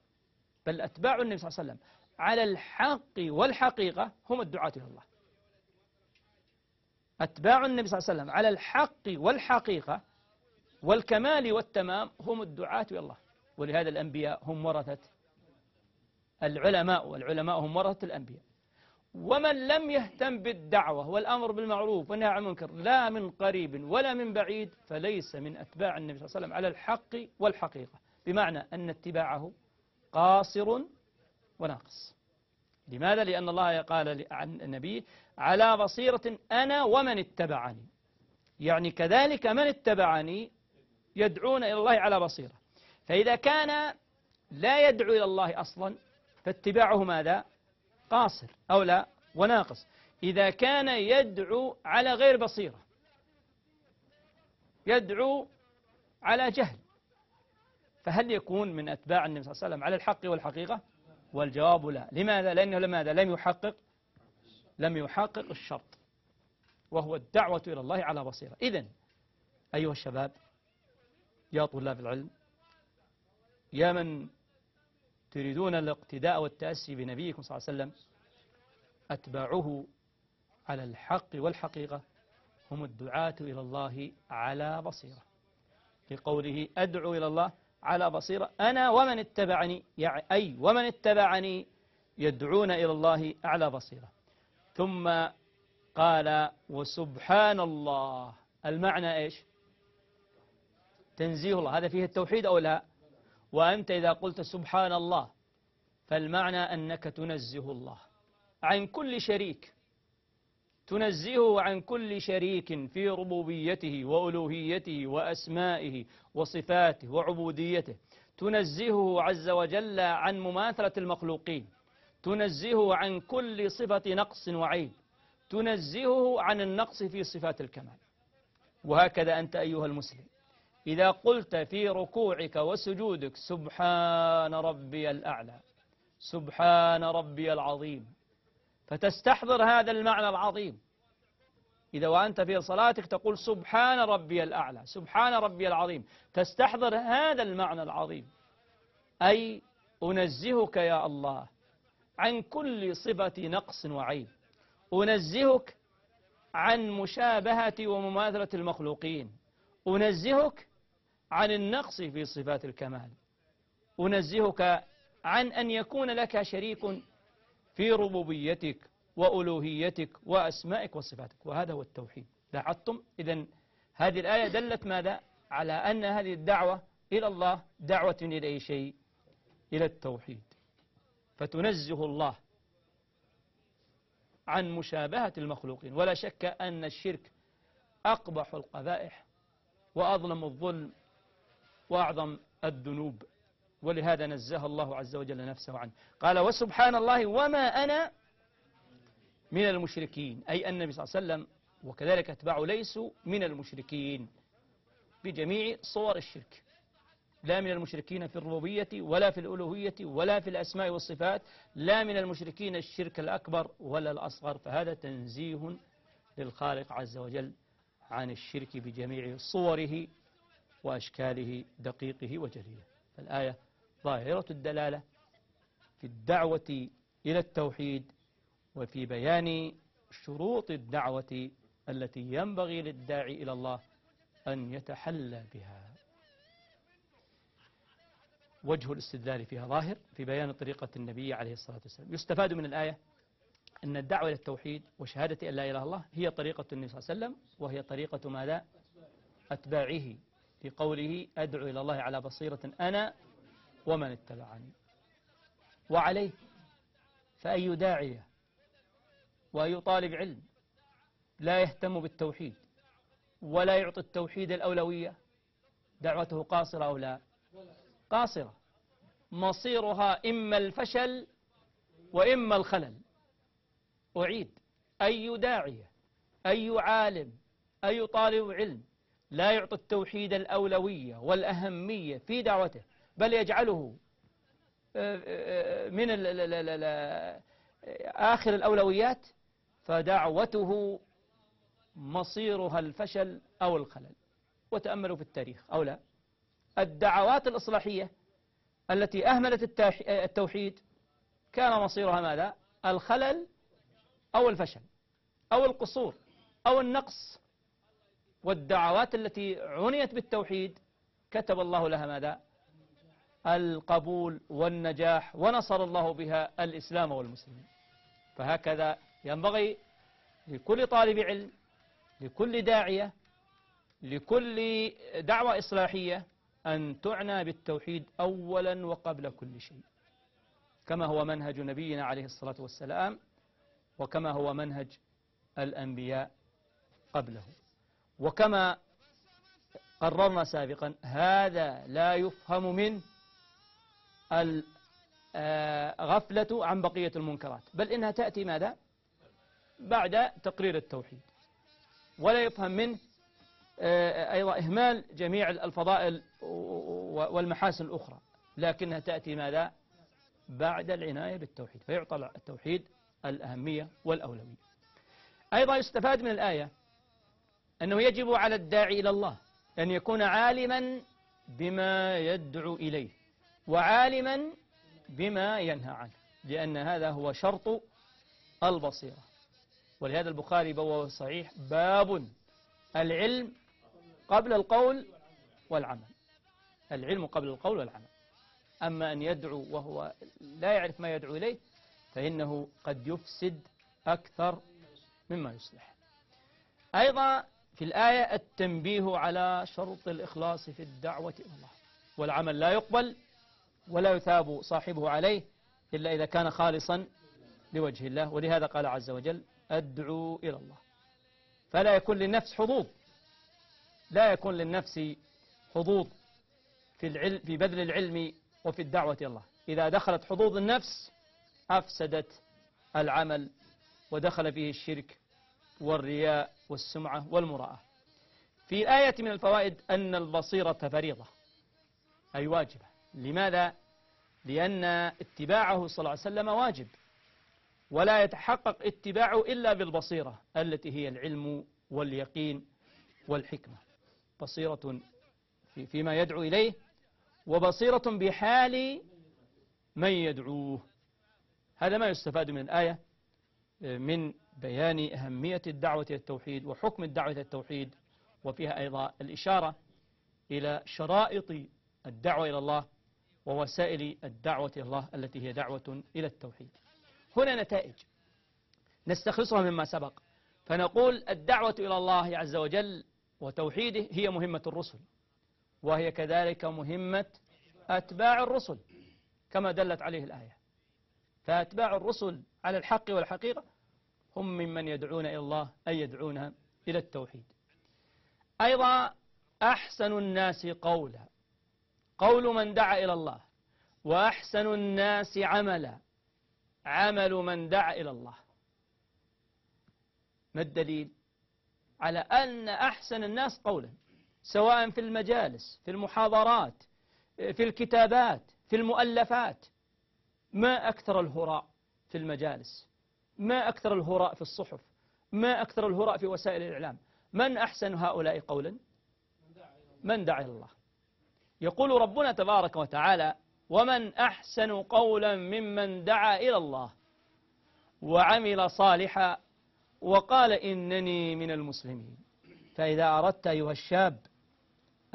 بل أتباع النبي صلى الله عليه وسلم. على الحق والحقيقة هم الدعاة إلى الله. أتباع النبي صلى الله عليه وسلم على الحق والحقيقة والكمال والتمام هم الدعاة إلى الله. ولهذا الأنبياء هم ورثة العلماء والعلماء هم ورثة الأنبياء. ومن لم يهتم بالدعوة والأمر بالمعروف والنهي عن المنكر لا من قريب ولا من بعيد فليس من أتباع النبي صلى الله عليه وسلم على الحق والحقيقة. بمعنى أن اتباعه قاصر وناقص. لماذا؟ لأن الله قال عن النبي على بصيرة أنا ومن اتبعني. يعني كذلك من اتبعني يدعون إلى الله على بصيرة. فإذا كان لا يدعو إلى الله أصلا فاتباعه ماذا؟ قاصر أو لا وناقص. إذا كان يدعو على غير بصيرة يدعو على جهل فهل يكون من أتباع النبي صلى الله عليه وسلم على الحق والحقيقة؟ والجواب لا. لماذا؟ لأنه لماذا؟ لم يحقق لم يحقق الشرط وهو الدعوة إلى الله على بصيرة. إذن أيها الشباب يا طلاب العلم يا من تريدون الاقتداء والتأسي بنبيكم صلى الله عليه وسلم أتباعه على الحق والحقيقة هم الدعاة إلى الله على بصيرة. في قوله أدعو إلى الله على بصيرة أنا ومن اتبعني يعني أي ومن اتبعني يدعون إلى الله على بصيرة. ثم قال وسبحان الله المعنى إيش؟ تنزيه الله. هذا فيه التوحيد أو لا؟ وأنت إذا قلت سبحان الله فالمعنى أنك تنزه الله. عن كل شريك. تنزهه عن كل شريك في ربوبيته وألوهيته وأسمائه وصفاته وعبوديته. تنزهه عز وجل عن مماثلة المخلوقين. تنزهه عن كل صفة نقص وعيب. تنزهه عن النقص في صفات الكمال. وهكذا أنت أيها المسلم. إذا قلت في ركوعك وسجودك سبحان ربي الأعلى سبحان ربي العظيم. فتستحضر هذا المعنى العظيم. إذا وأنت في صلاتك تقول سبحان ربي الأعلى سبحان ربي العظيم. تستحضر هذا المعنى العظيم. أي أنزهك يا الله عن كل صفة نقص وعيب. أنزهك عن مشابهة ومماثلة المخلوقين. أنزهك عن النقص في صفات الكمال. أنزهك عن أن يكون لك شريك في ربوبيتك وألوهيتك وأسمائك وصفاتك وهذا هو التوحيد. لاحظتم؟ إذا هذه الآية دلت ماذا؟ على أن هذه الدعوة إلى الله دعوة إلى أي شيء؟ إلى التوحيد. فتنزه الله عن مشابهة المخلوقين. ولا شك أن الشرك أقبح القبائح وأظلم الظلم وأعظم الذنوب ولهذا نزه الله عز وجل نفسه عنه. قال وسبحان الله وما أنا من المشركين. أي أن النبي صلى الله عليه وسلم وكذلك أتباعه ليسوا من المشركين بجميع صور الشرك. لا من المشركين في الربوبية ولا في الألوهية ولا في الأسماء والصفات لا من المشركين الشرك الأكبر ولا الأصغر. فهذا تنزيه للخالق عز وجل عن الشرك بجميع صوره وأشكاله دقيقه وجليله. فالآية ظاهرة الدلالة في الدعوة إلى التوحيد وفي بيان شروط الدعوة التي ينبغي للداعي إلى الله أن يتحلى بها. وجه الاستدلال فيها ظاهر في بيان طريقة النبي عليه الصلاة والسلام. يستفاد من الآية أن الدعوة إلى التوحيد وشهادة أن لا إله إلا الله هي طريقة النبي صلى الله عليه وسلم وهي طريقة ماذا؟ أتباعه. في قوله أدعو إلى الله على بصيرة أنا ومن اتبعني. وعليه فأي داعية وأي طالب علم لا يهتم بالتوحيد ولا يعطي التوحيد الأولوية دعوته قاصرة أو لا؟ قاصرة. مصيرها إما الفشل وإما الخلل. أعيد أي داعية أي عالم أي طالب علم لا يعطي التوحيد الأولوية والأهمية في دعوته بل يجعله آه، آه، من آخر الأولويات فدعوته مصيرها الفشل أو الخلل. وتأملوا في التاريخ أو لا. الدعوات الإصلاحية التي أهملت التوحيد كان مصيرها ماذا؟ الخلل أو الفشل أو القصور أو النقص والدعوات التي عنيت بالتوحيد كتب الله لها ماذا؟ القبول والنجاح ونصر الله بها الإسلام والمسلمين. فهكذا ينبغي لكل طالب علم لكل داعية لكل دعوة إصلاحية أن تعنى بالتوحيد أولا وقبل كل شيء. كما هو منهج نبينا عليه الصلاة والسلام وكما هو منهج الأنبياء قبله. وكما قررنا سابقا هذا لا يفهم من الغفلة عن بقية المنكرات. بل إنها تأتي ماذا؟ بعد تقرير التوحيد. ولا يفهم منه آه، أيضا إهمال جميع الفضائل والمحاسن الأخرى. لكنها تأتي ماذا؟ بعد العناية بالتوحيد. فيعطى التوحيد الأهمية والأولوية. أيضا يستفاد من الآية أنه يجب على الداعي إلى الله أن يكون عالما بما يدعو إليه وعالما بما ينهى عنه لأن هذا هو شرط البصيرة. ولهذا البخاري بوى صحيح باب العلم قبل القول والعمل. العلم قبل القول والعمل. أما أن يدعو وهو لا يعرف ما يدعو إليه فإنه قد يفسد أكثر مما يصلح. أيضا في الآية التنبيه على شرط الإخلاص في الدعوة إلى الله. والعمل لا يقبل ولا يثاب صاحبه عليه إلا إذا كان خالصا لوجه الله. ولهذا قال عز وجل أدعو إلى الله. فلا يكون للنفس حظوظ. لا يكون للنفس حظوظ في, العلم في بذل العلم وفي الدعوة إلى الله. إذا دخلت حظوظ النفس أفسدت العمل ودخل فيه الشرك والرياء والسمعة والمراءة. في آية من الفوائد أن البصيرة فريضة أي واجبة. لماذا؟ لأن اتباعه صلى الله عليه وسلم واجب. ولا يتحقق اتباعه إلا بالبصيرة التي هي العلم واليقين والحكمة. بصيرة في فيما يدعو إليه وبصيرة بحال من يدعوه. هذا ما يستفاد من الآية من بيان أهمية الدعوة إلى التوحيد وحكم الدعوة إلى التوحيد وفيها أيضا الإشارة إلى شرائط الدعوة إلى الله ووسائل الدعوة إلى الله التي هي دعوة إلى التوحيد. هنا نتائج نستخلصها مما سبق. فنقول الدعوة إلى الله عز وجل وتوحيده هي مهمة الرسل وهي كذلك مهمة أتباع الرسل كما دلت عليه الآية. فأتباع الرسل على الحق والحقيقة هم ممن يدعون إلى الله أي يدعون إلى التوحيد. أيضا أحسن الناس قولا. قول من دعا إلى الله وأحسن الناس عملا. عمل من دعا إلى الله. ما الدليل؟ على أن أحسن الناس قولا سواء في المجالس في المحاضرات في الكتابات في المؤلفات. ما أكثر الهراء في المجالس؟ ما أكثر الهراء في الصحف؟ ما أكثر الهراء في وسائل الإعلام؟ من أحسن هؤلاء قولا؟ من دعا إلى الله. يقول ربنا تبارك وتعالى ومن أحسن قولا ممن دعا إلى الله وعمل صالحا وقال إنني من المسلمين. فإذا أردت أيها الشاب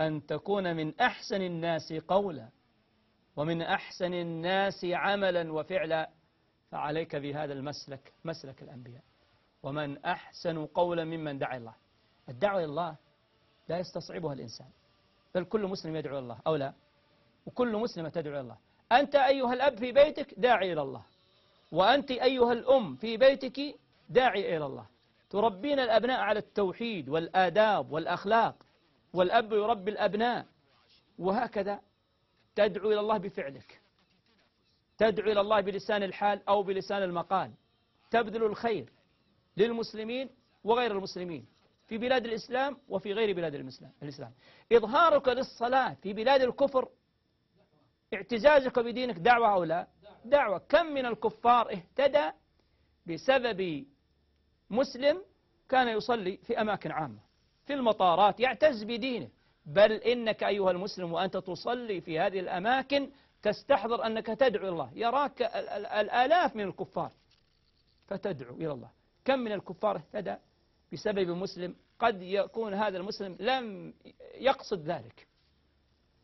أن تكون من أحسن الناس قولا ومن أحسن الناس عملا وفعلا فعليك بهذا المسلك مسلك الأنبياء. ومن أحسن قولا ممن دعا الله. الدعوة إلى الله لا يستصعبها الإنسان. بل كل مسلم يدعو الله أو لا؟ وكل مسلمة تدعو الله. أنت أيها الأب في بيتك داعي إلى الله. وأنت أيها الأم في بيتك داعي إلى الله. تربين الأبناء على التوحيد والآداب والأخلاق. والأب يربي الأبناء. وهكذا تدعو إلى الله بفعلك. تدعو إلى الله بلسان الحال أو بلسان المقال. تبذل الخير للمسلمين وغير المسلمين في بلاد الإسلام وفي غير بلاد الإسلام. إظهارك للصلاة في بلاد الكفر اعتزازك بدينك دعوة أو لا؟ دعوة. كم من الكفار اهتدى بسبب مسلم كان يصلي في أماكن عامة في المطارات يعتز بدينه. بل إنك أيها المسلم وأنت تصلي في هذه الأماكن تستحضر أنك تدعو الله. يراك الآلاف من الكفار. فتدعو إلى الله. كم من الكفار اهتدى بسبب مسلم؟ قد يكون هذا المسلم لم يقصد ذلك.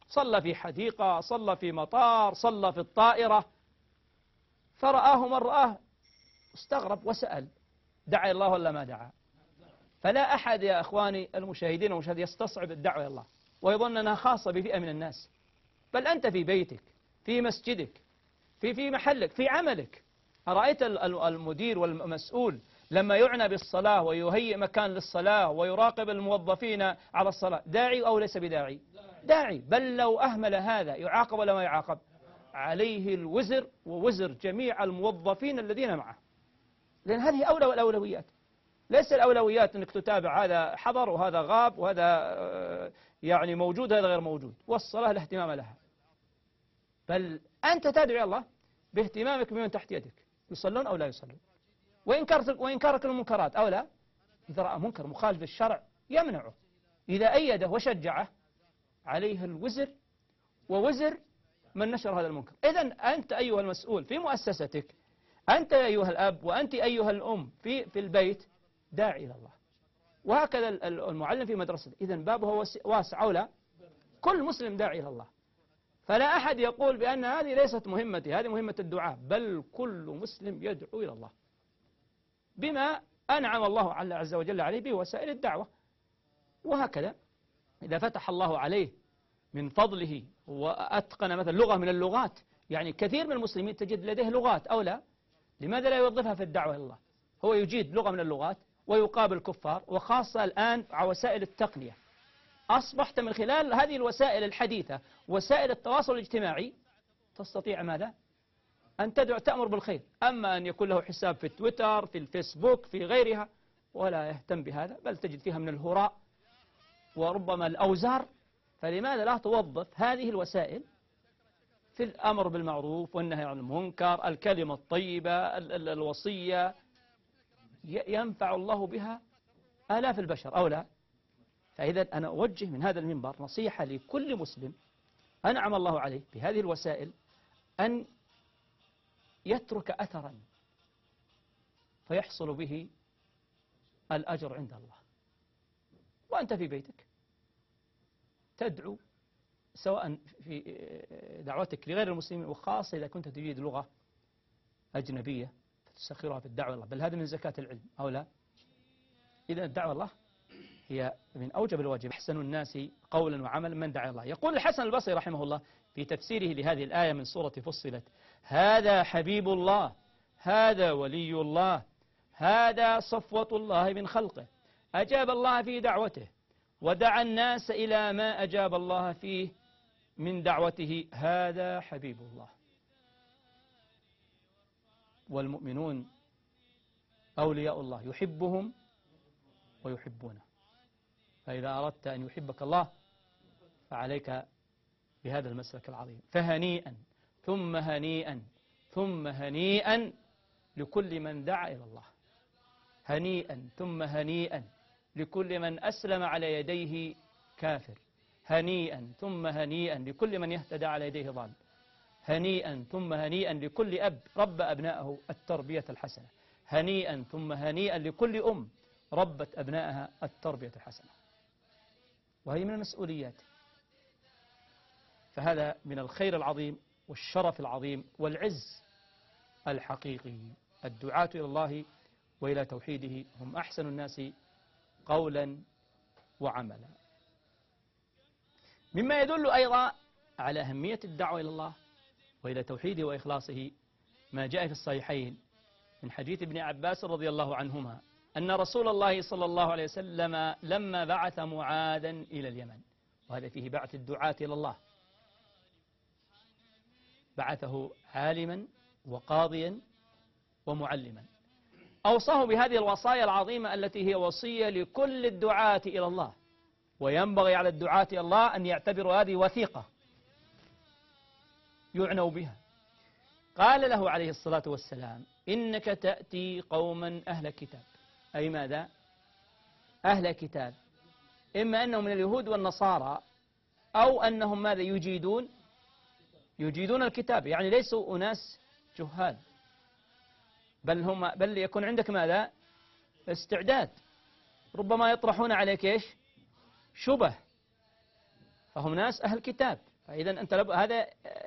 صلى في حديقة صلى في مطار صلى في الطائرة. فرآه من رآه استغرب وسأل دعا الله ولا ما دعا؟ فلا أحد يا أخواني المشاهدين والمشاهدين يستصعب الدعوة إلى الله. ويظن أنها خاصة بفئة من الناس. بل أنت في بيتك. في مسجدك في في محلك في عملك. أرأيت المدير والمسؤول لما يعنى بالصلاة ويهيئ مكان للصلاة ويراقب الموظفين على الصلاة داعي أو ليس بداعي؟ داعي. بل لو أهمل هذا يعاقب ولا ما يعاقب؟ عليه الوزر ووزر جميع الموظفين الذين معه. لأن هذه أولى الأولويات ليس الأولويات أنك تتابع هذا حضر وهذا غاب وهذا آه، يعني موجود هذا غير موجود. والصلاة لا اهتمام لها. بل أنت تدعي الله باهتمامك بمن تحت يدك يصلون أو لا يصلون. وإنكارك, وإنكارك المنكرات أو لا إذا رأى منكر مخالف للشرع يمنعه. إذا أيده وشجعه عليه الوزر ووزر من نشر هذا المنكر. إذا أنت أيها المسؤول في مؤسستك أنت أيها الأب وأنت أيها الأم في في البيت داعي إلى الله. وهكذا المعلم في مدرسته. إذا بابه واسع أو لا؟ كل مسلم داعي إلى الله. فلا أحد يقول بأن هذه ليست مهمتي هذه مهمة الدعاء بل كل مسلم يدعو إلى الله. بما أنعم الله عز وجل عليه بوسائل الدعوة. وهكذا إذا فتح الله عليه من فضله وأتقن مثلا لغة من اللغات يعني كثير من المسلمين تجد لديه لغات أو لا لماذا لا يوظفها في الدعوة إلى الله؟ هو يجيد لغة من اللغات ويقابل الكفار وخاصة الآن على وسائل التقنية. أصبحت من خلال هذه الوسائل الحديثة وسائل التواصل الاجتماعي تستطيع ماذا؟ أن تدعو تأمر بالخير. أما أن يكون له حساب في تويتر في الفيسبوك في غيرها ولا يهتم بهذا بل تجد فيها من الهراء وربما الأوزار. فلماذا لا توظف هذه الوسائل في الأمر بالمعروف والنهي عن المنكر الكلمة الطيبة الوصية ينفع الله بها آلاف البشر أو لا؟ فإذا أنا أوجه من هذا المنبر نصيحة لكل مسلم أنعم الله عليه بهذه الوسائل أن يترك أثرا فيحصل به الأجر عند الله. وأنت في بيتك. تدعو سواء في دعوتك لغير المسلمين وخاصة إذا كنت تجيد لغة أجنبية فتسخرها في الدعوة الله. بل هذا من زكاة العلم أو لا؟ إذا الدعوة الله هي من أوجب الواجب. أحسن الناس قولا وعملا من دعا الله. يقول الحسن البصري رحمه الله في تفسيره لهذه الآية من سورة فصلت هذا حبيب الله هذا ولي الله هذا صفوة الله من خلقه أجاب الله في دعوته ودعا الناس إلى ما أجاب الله فيه من دعوته هذا حبيب الله. والمؤمنون أولياء الله يحبهم ويحبونه. فإذا أردت أن يحبك الله فعليك بهذا المسلك العظيم. فهنيئا ثم هنيئا ثم هنيئا لكل من دعا إلى الله. هنيئا ثم هنيئا لكل من أسلم على يديه كافر. هنيئا ثم هنيئا لكل من يهتدى على يديه ضال. هنيئا ثم هنيئا لكل أب رب أبنائه التربية الحسنة. هنيئا ثم هنيئا لكل أم ربت أبنائها التربية الحسنة. وهي من المسؤوليات. فهذا من الخير العظيم والشرف العظيم والعز الحقيقي. الدعاة إلى الله وإلى توحيده هم أحسن الناس قولا وعملا. مما يدل أيضا على أهمية الدعوة إلى الله وإلى توحيده وإخلاصه ما جاء في الصحيحين من حديث ابن عباس رضي الله عنهما أن رسول الله صلى الله عليه وسلم لما بعث معاذا إلى اليمن وهذا فيه بعث الدعاة إلى الله. بعثه عالما وقاضيا ومعلما. أوصاه بهذه الوصايا العظيمة التي هي وصية لكل الدعاة إلى الله وينبغي على الدعاة إلى الله أن يعتبروا هذه وثيقة يعنوا بها. قال له عليه الصلاة والسلام إنك تأتي قوما أهل كتاب. أي ماذا؟ أهل كتاب. إما أنهم من اليهود والنصارى أو أنهم ماذا؟ يجيدون يجيدون الكتاب. يعني ليسوا أناس جهال. بل هم بل يكون عندك ماذا؟ استعداد. ربما يطرحون عليك إيش؟ شبه. فهم ناس أهل كتاب. فإذا أنت لب... هذا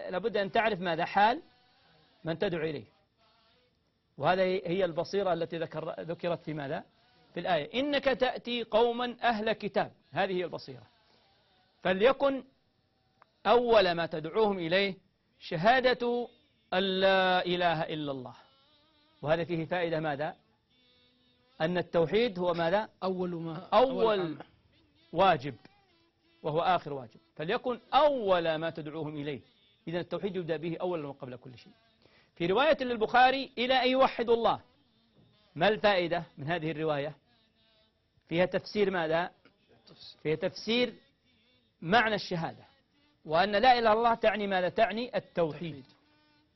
لابد أن تعرف ماذا؟ حال من تدعو إليه. وهذا هي البصيرة التي ذكر ذكرت في ماذا؟ في الآية. إنك تأتي قوما أهل كتاب. هذه هي البصيرة. فليكن أول ما تدعوهم إليه شهادة أن لا إله إلا الله. وهذا فيه فائدة ماذا؟ أن التوحيد هو ماذا؟ أول ما أول عمل. واجب. وهو آخر واجب. فليكن أول ما تدعوهم إليه. إذا التوحيد يبدأ به أولا وقبل كل شيء. في رواية للبخاري إلى أن يوحدوا الله. ما الفائدة من هذه الرواية؟ فيها تفسير ماذا؟ فيها تفسير معنى الشهادة وأن لا إله إلا الله تعني ماذا تعني التوحيد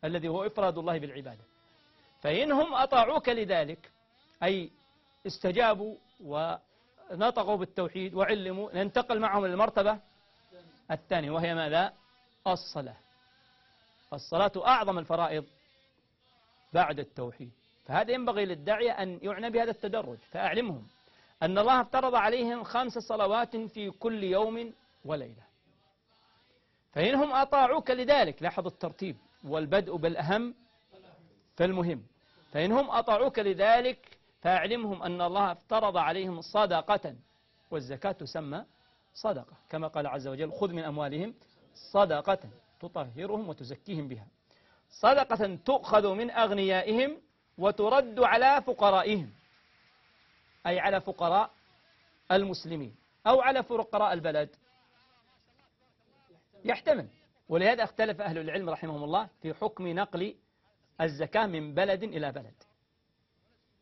الذي هو إفراد الله بالعبادة. فإنهم أطاعوك لذلك أي استجابوا ونطقوا بالتوحيد وعلموا ننتقل معهم للمرتبة الثانية وهي ماذا؟ الصلاة. الصلاة أعظم الفرائض بعد التوحيد. فهذا ينبغي للداعية أن يعنى بهذا التدرج. فأعلمهم أن الله افترض عليهم خمس صلوات في كل يوم وليلة. فإنهم أطاعوك لذلك لاحظ الترتيب. والبدء بالأهم فالمهم فإنهم أطاعوك لذلك فأعلمهم أن الله افترض عليهم صدقة. والزكاة تسمى صدقة. كما قال عز وجل خذ من أموالهم صدقة تطهرهم وتزكيهم بها. صدقة تؤخذ من أغنيائهم وترد على فقرائهم. أي على فقراء المسلمين أو على فقراء البلد. يحتمل. ولهذا اختلف أهل العلم رحمهم الله في حكم نقل الزكاة من بلد إلى بلد.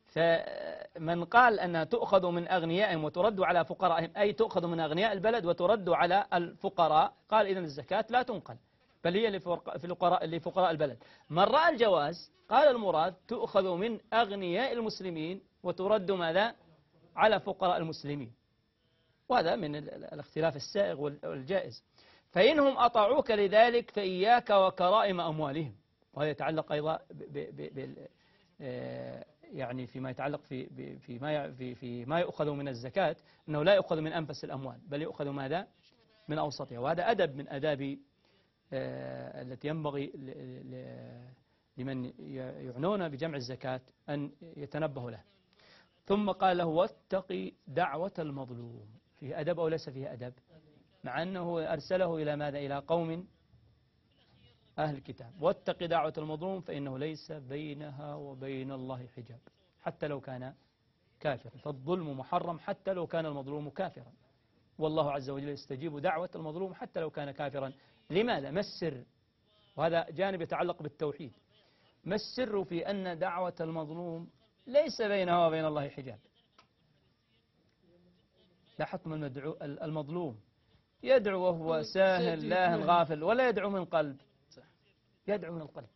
فمن قال أنها تؤخذ من أغنيائهم وترد على فقرائهم أي تؤخذ من أغنياء البلد وترد على الفقراء قال إذن الزكاة لا تنقل. بل هي لفقراء, لفقراء البلد. من رأى الجواز قال المراد تؤخذ من أغنياء المسلمين وترد ماذا؟ على فقراء المسلمين. وهذا من الاختلاف السائغ والجائز. فإنهم أطاعوك لذلك فإياك وكرائم أموالهم. وهذا يتعلق أيضا ب ب ب آه، يعني فيما يتعلق في في ما في ما يؤخذ من الزكاة أنه لا يؤخذ من أنفس الأموال بل يؤخذ ماذا؟ من أوسطها. وهذا أدب من أداب التي ينبغي لمن يعنون بجمع الزكاة أن يتنبهوا له. ثم قال له واتقي دعوة المظلوم. فيه أدب أو ليس فيه أدب؟ مع أنه أرسله إلى ماذا؟ إلى قوم أهل الكتاب. واتق دعوة المظلوم فإنه ليس بينها وبين الله حجاب. حتى لو كان كافرا. فالظلم محرم حتى لو كان المظلوم كافرا. والله عز وجل يستجيب دعوة المظلوم حتى لو كان كافرا. لماذا ما السر؟ وهذا جانب يتعلق بالتوحيد. ما السر في أن دعوة المظلوم ليس بينها وبين الله حجاب؟ لا حكم المدعو المظلوم. يدعو وهو ساهل لاهن غافل ولا يدعو من قلب. يدعو من القلب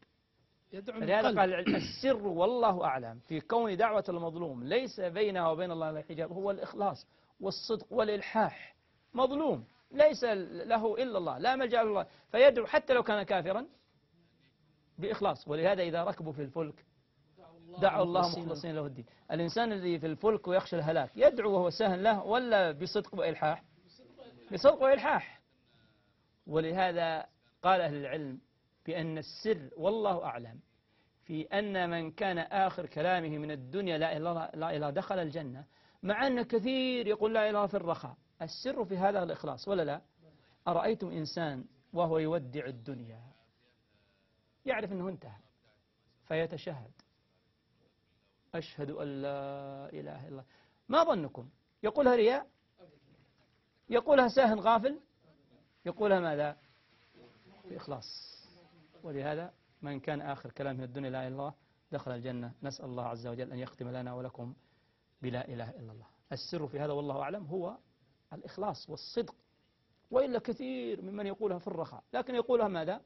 يدعو من القلب قال السر والله أعلم في كون دعوة المظلوم ليس بينها وبين الله حجاب هو الإخلاص والصدق والإلحاح. مظلوم. ليس له إلا الله لا ملجأ إلا الله. فيدعو حتى لو كان كافرا بإخلاص. ولهذا إذا ركبوا في الفلك دعوا الله مخلصين له. الدين. الإنسان الذي في الفلك ويخشى الهلاك يدعو وهو سهل له ولا بصدق وإلحاح؟ بصدق وإلحاح. ولهذا قال أهل العلم بأن السر والله أعلم في أن من كان آخر كلامه من الدنيا لا إله لا إله دخل الجنة مع أن كثير يقول لا إله في الرخاء. السر في هذا الإخلاص ولا لا؟ أرأيتم إنسان وهو يودع الدنيا يعرف أنه انتهى فيتشهد. أشهد أن لا إله إلا الله. ما ظنكم؟ يقولها رياء؟ يقولها ساهن غافل؟ يقولها ماذا؟ بإخلاص. ولهذا من كان آخر كلام من الدنيا لا إله إلا الله دخل الجنة. نسأل الله عز وجل أن يختم لنا ولكم بلا إله إلا الله. السر في هذا والله أعلم هو الإخلاص والصدق. وإلا كثير ممن يقولها في الرخاء. لكن يقولها ماذا؟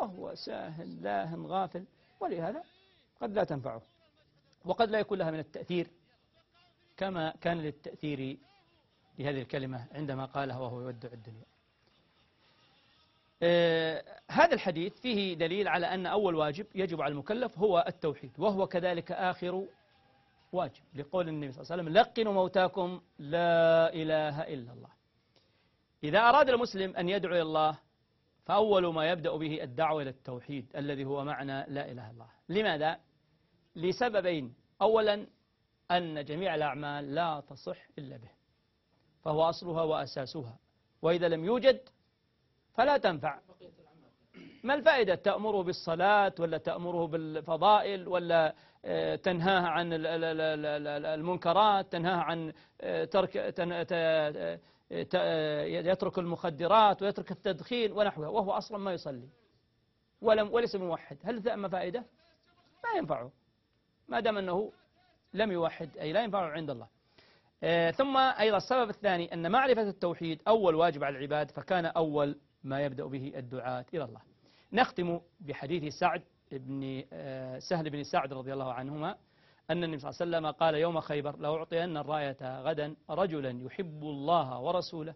وهو ساهن لاهن غافل. ولهذا قد لا تنفعه. وقد لا يكون لها من التأثير كما كان للتأثير لهذه الكلمة عندما قالها وهو يودع الدنيا. آه هذا الحديث فيه دليل على أن أول واجب يجب على المكلف هو التوحيد وهو كذلك آخر واجب لقول النبي صلى الله عليه وسلم لقنوا موتاكم لا إله إلا الله. إذا أراد المسلم أن يدعو إلى الله فأول ما يبدأ به الدعوة إلى التوحيد الذي هو معنى لا إله إلا الله. لماذا؟ لسببين. أولا أن جميع الأعمال لا تصح إلا به فهو أصلها وأساسها وإذا لم يوجد فلا تنفع. ما الفائدة؟ تأمره بالصلاة ولا تأمره بالفضائل ولا آه، تنهاه عن المنكرات تنهاه عن آه، ترك يترك المخدرات ويترك التدخين ونحوها وهو أصلا ما يصلي ولم وليس موحد. هل ثم فائدة؟ ما ينفعه. ما دام أنه لم يوحد أي لا ينفعه عند الله. آه، ثم أيضا السبب الثاني أن معرفة التوحيد أول واجب على العباد فكان أول ما يبدأ به الدعاة إلى الله. نختم بحديث سعد بن آه، سهل بن سعد رضي الله عنهما أن النبي صلى الله عليه وسلم قال يوم خيبر لو أعطين الراية غدا رجلا يحب الله ورسوله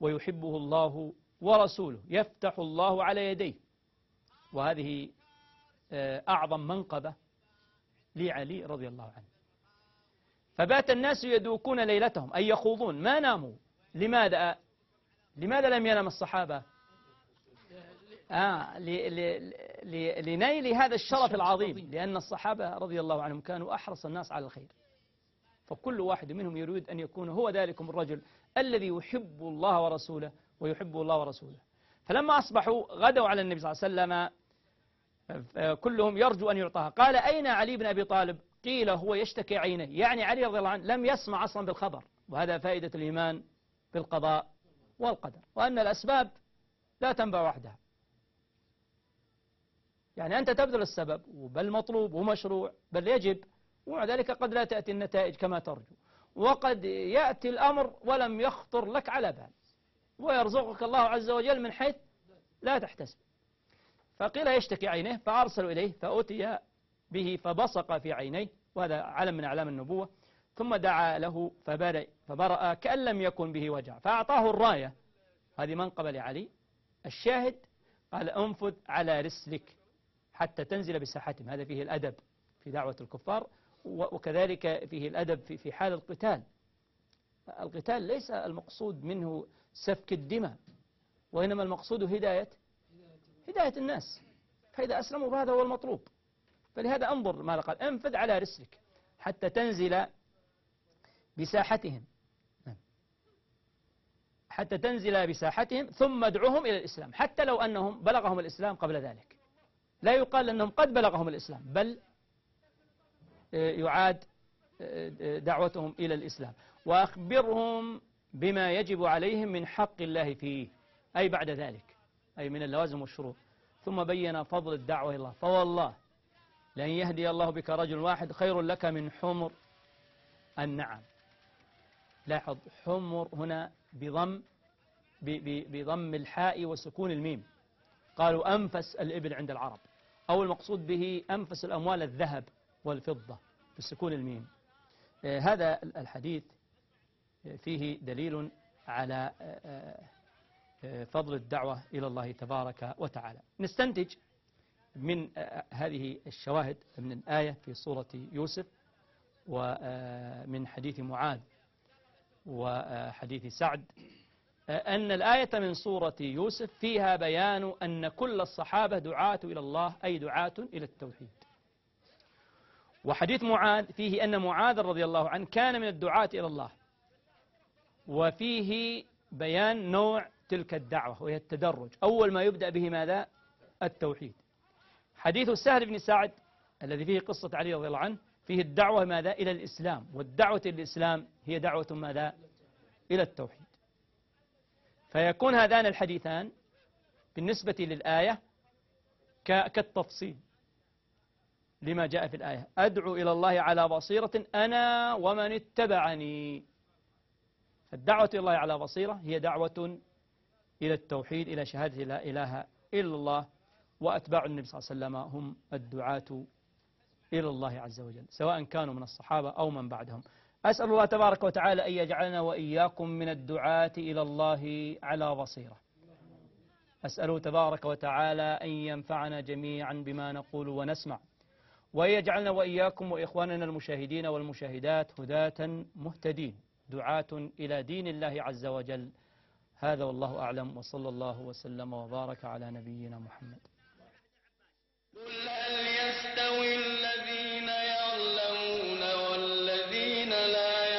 ويحبه الله ورسوله يفتح الله على يديه. وهذه آه، أعظم منقبة لعلي رضي الله عنه. فبات الناس يدوكون ليلتهم أي يخوضون ما ناموا. لماذا؟ لماذا لم ينام الصحابة؟ آه لنيل هذا الشرف العظيم لأن الصحابة رضي الله عنهم كانوا أحرص الناس على الخير. فكل واحد منهم يريد أن يكون هو ذلكم الرجل الذي يحب الله ورسوله ويحب الله ورسوله. فلما أصبحوا غدوا على النبي صلى الله عليه وسلم كلهم يرجو أن يعطاها. قال أين علي بن أبي طالب؟ قيل هو يشتكي عينيه. يعني علي رضي الله عنه لم يسمع أصلا بالخبر وهذا فائدة الإيمان بالقضاء والقدر وأن الأسباب لا تنبع وحدها. يعني أنت تبذل السبب بل مطلوب ومشروع بل يجب ومع ذلك قد لا تأتي النتائج كما ترجو. وقد يأتي الأمر ولم يخطر لك على بال. ويرزقك الله عز وجل من حيث لا تحتسب. فقيل يشتكي عينيه فأرسلوا إليه فأتي به فبصق في عينيه وهذا علم من أعلام النبوة. ثم دعا له فبرأ, فبرأ كأن لم يكن به وجع. فأعطاه الراية. هذه منقبة لعلي الشاهد قال انفذ على رسلك. حتى تنزل بساحتهم. هذا فيه الأدب في دعوة الكفار وكذلك فيه الأدب في حال القتال. القتال ليس المقصود منه سفك الدماء وإنما المقصود هداية هداية الناس. فإذا أسلموا فهذا هو المطلوب. فلهذا انظر ماذا قال. انفذ على رسلك حتى تنزل بساحتهم. نعم. حتى تنزل بساحتهم ثم ادعوهم إلى الإسلام. حتى لو أنهم بلغهم الإسلام قبل ذلك. لا يقال أنهم قد بلغهم الإسلام بل آه، يعاد آه، دعوتهم إلى الإسلام. وأخبرهم بما يجب عليهم من حق الله فيه أي بعد ذلك أي من اللوازم والشروط. ثم بين فضل الدعوة إلى الله. فوالله لأن يهدي الله بك رجل واحد خير لك من حمر النعم. لاحظ حمر هنا بضم بضم الحاء وسكون الميم. قالوا أنفس الإبل عند العرب. أو المقصود به أنفس الأموال الذهب والفضة بسكون الميم آه، هذا الحديث فيه دليل على آه، آه، فضل الدعوة إلى الله تبارك وتعالى. نستنتج من هذه الشواهد من الآية في سورة يوسف ومن حديث معاذ وحديث سعد أن الآية من سورة يوسف فيها بيان أن كل الصحابة دعاة إلى الله أي دعاة إلى التوحيد. وحديث معاذ فيه أن معاذ رضي الله عنه كان من الدعاة إلى الله. وفيه بيان نوع تلك الدعوة وهي التدرج. أول ما يبدأ به ماذا؟ التوحيد. حديث السهل بن سعد الذي فيه قصة علي رضي الله عنه فيه الدعوة ماذا؟ إلى الإسلام. والدعوة إلى الإسلام هي دعوة ماذا؟ إلى التوحيد. فيكون هذان الحديثان بالنسبة للآية كالتفصيل لما جاء في الآية. أدعو إلى الله على بصيرة أنا ومن اتبعني. الدعوة إلى الله على بصيرة هي دعوة إلى التوحيد إلى شهادة لا إله إلا الله وأتباع النبي صلى الله عليه وسلم. هم الدعاة إلى الله عز وجل سواء كانوا من الصحابة أو من بعدهم. أسأل الله تبارك وتعالى أن يجعلنا وإياكم من الدعاة إلى الله على بصيرة. أسأله تبارك وتعالى أن ينفعنا جميعا بما نقول ونسمع ويجعلنا وإياكم وإخواننا المشاهدين والمشاهدات هداة مهتدين دعاة إلى دين الله عز وجل. هذا والله أعلم وصلى الله وسلم وبارك على نبينا محمد. قل هل يستوي